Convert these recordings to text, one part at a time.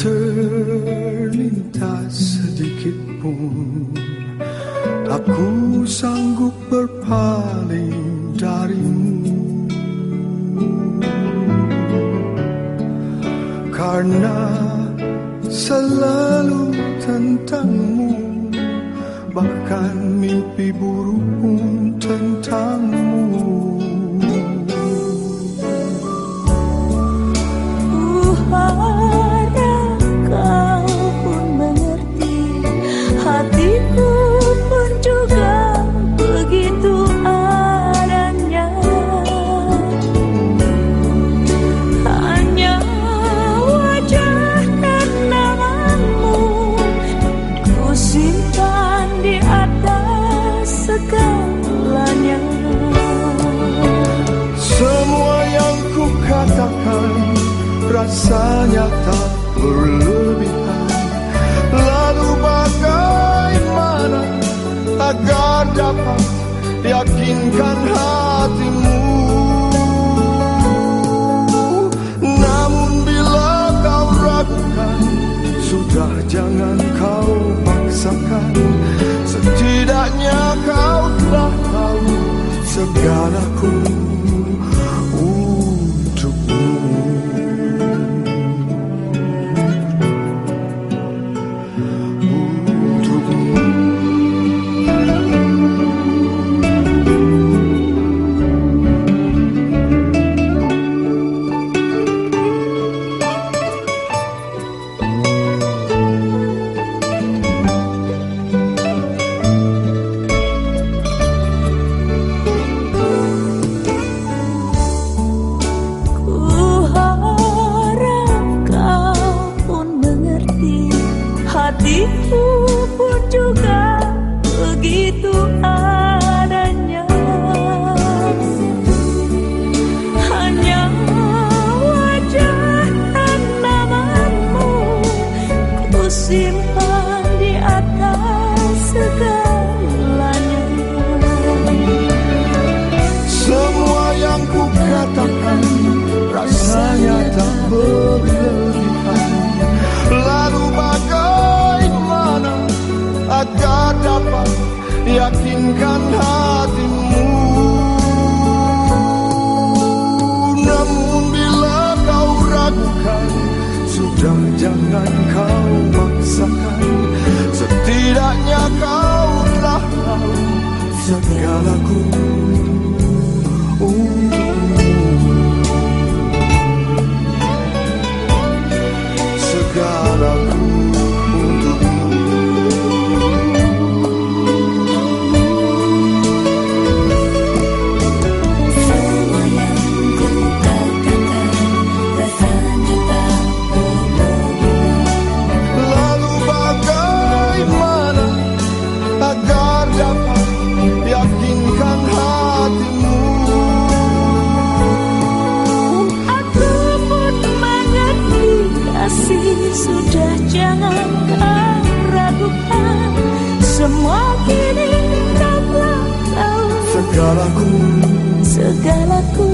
Terlintas sedikit pun. Aku sanggup berpaling darimu. Karena selalu tentangmu Bahkan mimpi buruk pun tentangmu rasanya tak berlebihan. Lalu bagaimana agar dapat yakinkan hatimu? Namun bila kau ragukan Sudah jangan kau paksakan Setidaknya kau telah tahu segalaku You. Sudah jangan kau paksakan sudah jangan kau ragukan. Semua kini kau telah tahu. Segalaku. Segalaku.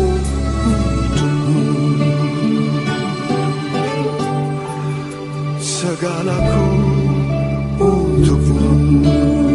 Segalaku untukmu